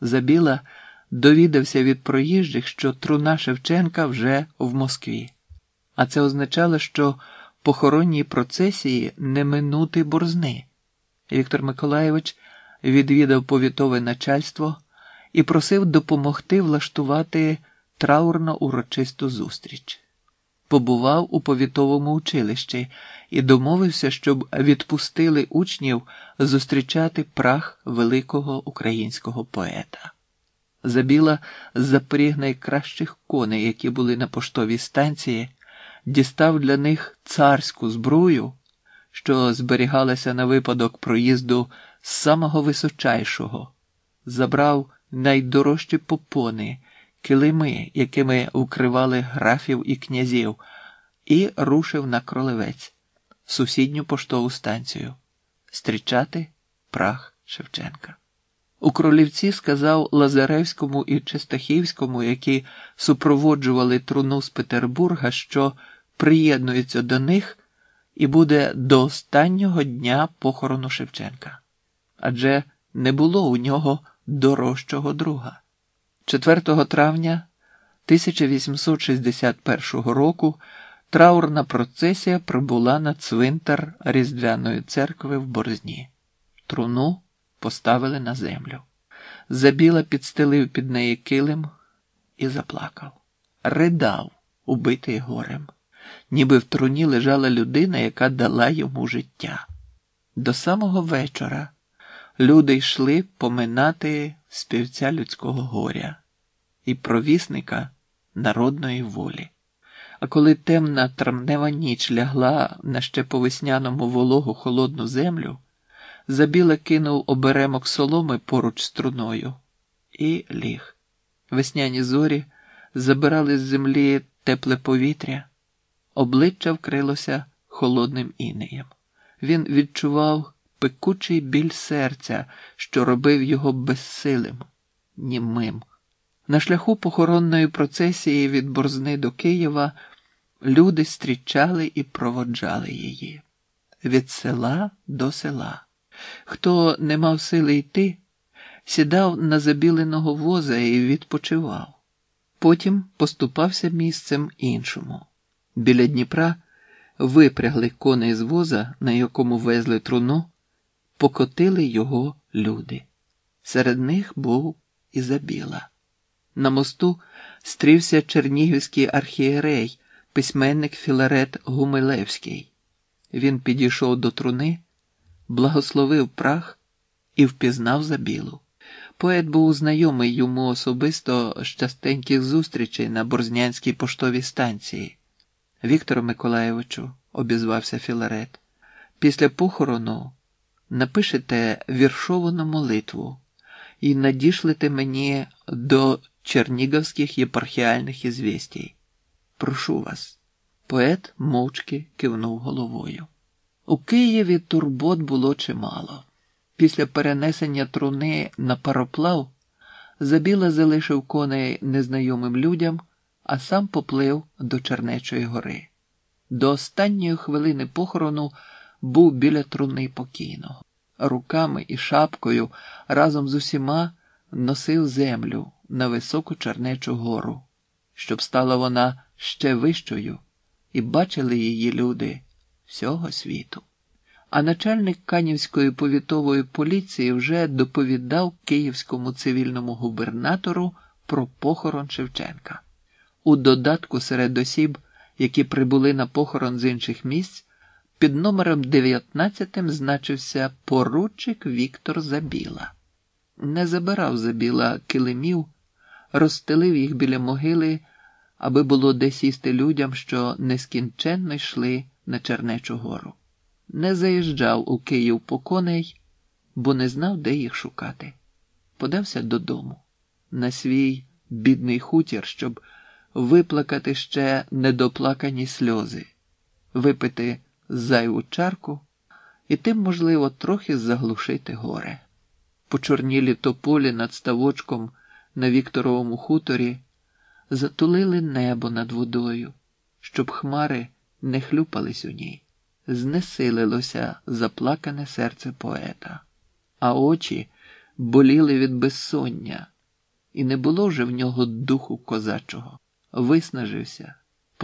Забіла довідався від проїжджих, що труна Шевченка вже в Москві, а це означало, що похоронній процесії не минути борзни. Віктор Миколаєвич відвідав повітове начальство і просив допомогти влаштувати траурно урочисту зустріч. Побував у повітовому училищі і домовився, щоб відпустили учнів зустрічати прах великого українського поета. Забіла запріг найкращих коней, які були на поштовій станції, дістав для них царську збрую, що зберігалася на випадок проїзду з самого височайшого, забрав найдорожчі попони, килими, якими укривали графів і князів, і рушив на кролевець, сусідню поштову станцію, стрічати прах Шевченка. У Кролівці сказав Лазаревському і Чистахівському, які супроводжували труну з Петербурга, що приєднується до них і буде до останнього дня похорону Шевченка. Адже не було у нього дорожчого друга. 4 травня 1861 року траурна процесія прибула на цвинтар Різдвяної церкви в Борзні. Труну поставили на землю. Забіла підстелив під неї килим і заплакав. Ридав, убитий горем, ніби в труні лежала людина, яка дала йому життя. До самого вечора люди йшли поминати співця людського горя і провісника народної волі. А коли темна травнева ніч лягла на ще по весняному вологу холодну землю, Забіла кинув оберемок соломи поруч з труною і ліг. Весняні зорі забирали з землі тепле повітря, обличчя вкрилося холодним інеєм. Він відчував пекучий біль серця, що робив його безсилим, німим. На шляху похоронної процесії від Борзни до Києва люди зустрічали і проводжали її від села до села. Хто не мав сили йти, сідав на забіленого воза і відпочивав. Потім поступався місцем іншому. Біля Дніпра випрягли коней з воза, на якому везли труну, покотили його люди. Серед них був Ізабіла. На мосту стрівся чернігівський архієрей, письменник Філарет Гумилевський. Він підійшов до труни благословив прах і впізнав забілу. Поет був знайомий йому особисто з частеньких зустрічей на Борзнянській поштовій станції. Віктору Миколаєвичу, обізвався Філарет, після похорону напишете віршовану молитву і надішлете мені до чернігівських єпархіальних ізвістій. Прошу вас. Поет мовчки кивнув головою. У Києві турбот було чимало. Після перенесення труни на пароплав Забіла залишив коней незнайомим людям, а сам поплив до Чернечої гори. До останньої хвилини похорону був біля труни покійного. Руками і шапкою разом з усіма носив землю на високу Чернечу гору, щоб стала вона ще вищою, і бачили її люди всього світу. А начальник Канівської повітової поліції вже доповідав київському цивільному губернатору про похорон Шевченка. У додатку серед осіб, які прибули на похорон з інших місць, під номером 19 значився поручик Віктор Забіла. Не забирав Забіла килимів, розстелив їх біля могили, аби було де сісти людям, що нескінченно йшли на Чернечу гору. Не заїжджав у Київ по коней, бо не знав, де їх шукати. Подався додому, на свій бідний хутір, щоб виплакати ще недоплакані сльози, випити зайву чарку і тим, можливо, трохи заглушити горе. Почорнілі тополі над ставочком на Вікторовому хуторі затулили небо над водою, щоб хмари не хлюпались у ній. Знесилилося заплакане серце поета, а очі боліли від безсоння, і не було вже в нього духу козачого. Виснажився,